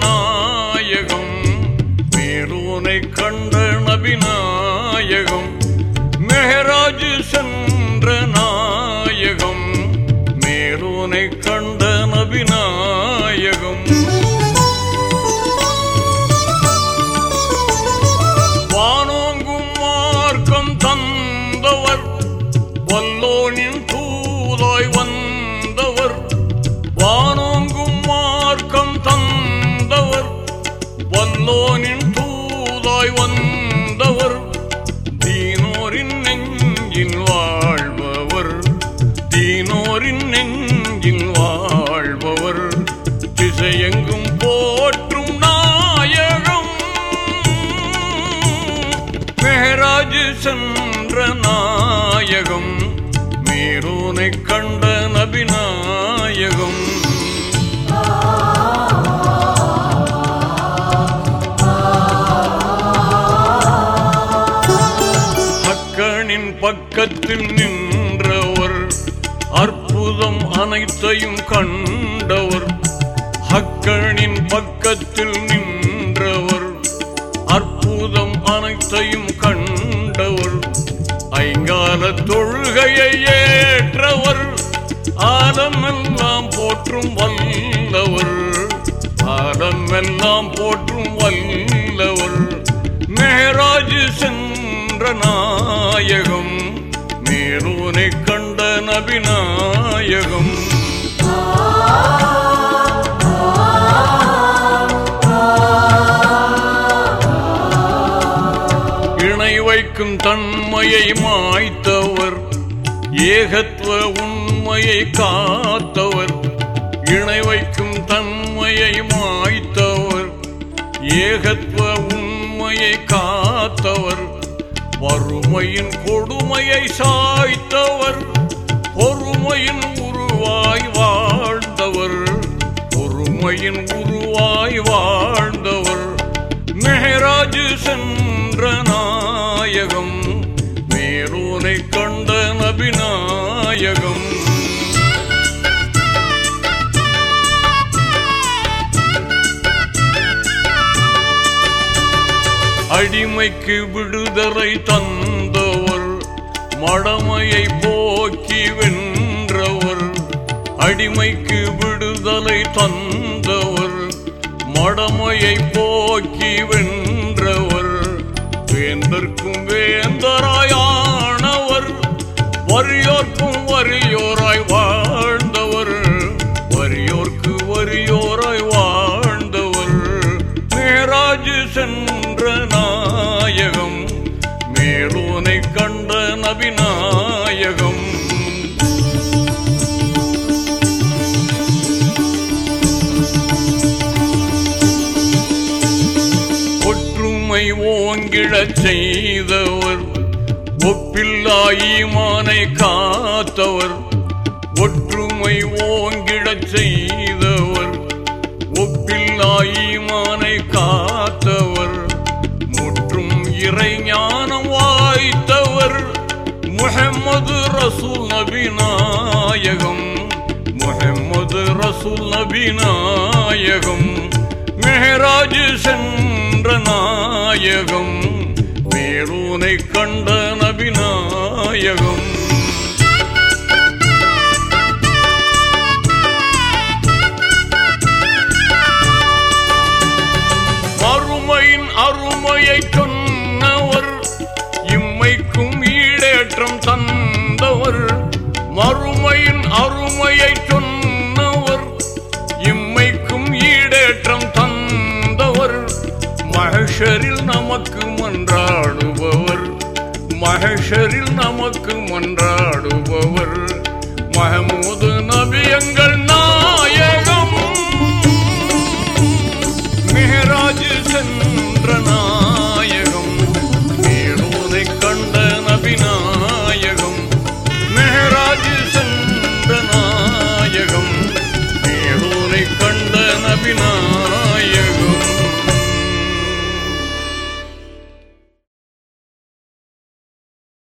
நாயகம் மேலூனை கண்ட நபிநாயகம் மெஹராஜ் சென்ற நாயகம் மேலூனை கண்ட நபிநாயகம். தீனோரின் நெஞ்சில் வாழ்பவர். திசையெங்கும் போற்றும் நாயகம். மேராஜ் சென்ற நாயகம். மேரூனை கண்ட நபிநாயகம். பக்கத்தில் நின்று அற்புதம் அனைத்தையும் கண்டவர். ஹக்கனின் பக்கத்தில் நின்றவர். அற்புதம் அனைத்தையும் கண்டவர். ஐங்கால தொழுகையை ஏற்றவர். ஆலமெல்லாம் போற்றும் வல்லவர். ஆலமெல்லாம் போற்றும் வல்லவர். மேராஜ் சென்ற நாயகம். நபிநாயகம் இணை வைக்கும் தன்மையை மாய்த்தவர் ஏகத்துவ உண்மையை காத்தவர். இணை வைக்கும் தன்மையை மாய்த்தவர் ஏகத்துவ உண்மையை காத்தவர். வறுமையின் கொடுமையை சாய்த்தவர். பொறுமையின் உருவாய் வாழ்ந்தவர். பொறுமையின் உருவாய் வாழ்ந்தவர். மெஹராஜ் சென்ற நாயகம். மேலூனை கண்ட நபிநாயகம். அடிமைக்கு விடுதலை தந்தவர். மடமையை போ அடிமைக்கு விடுதலை தந்தவர் மடமையை போக்கி வென்றவர். வேந்தர்க்கும் வேந்தராயானவர் வறியோர்க்கும் வறியோராய் வாழ்ந்தவர். வறியோர்க்கு வறியோராய் வாழ்ந்தவர். மேராஜு சென்ற நாயகம் மேலோனை கண்ட நபினா ஓங்கிழச் செய்தவர். ஒப்பில்லாயிமானை காத்தவர். ஒற்றுமை ஓங்கிடச் செய்தவர். ஒப்பில்லாயிமானை காத்தவர். முற்றும் இறைஞானம் வாய்த்தவர். முகமது ரசூல் நபிநாயகம் முகமது ரசூல் நபிநாயகம் மெஹராஜ் சென் நாயகம் மேலூனை கண்ட நபிநாயகம். மறுமையின் அருமையை சொன்னவர் இம்மைக்கும் ஈடேற்றம் தந்தவர். மறுமையின் அருமையை சொன்னவர் மகஷரில் நமக்கு மன்றாடுபவர். மகஷரில் நமக்கு மன்றாடுபவர். மஹமூது நபி எங்கள் நாயகம். மெஹராஜ் சென்ற நாயகம். மேலூனை கண்ட நபி நாயகம் மெஹராஜ் சென்ற நாயகம். மேலூனை கண்ட நபி நாயகம்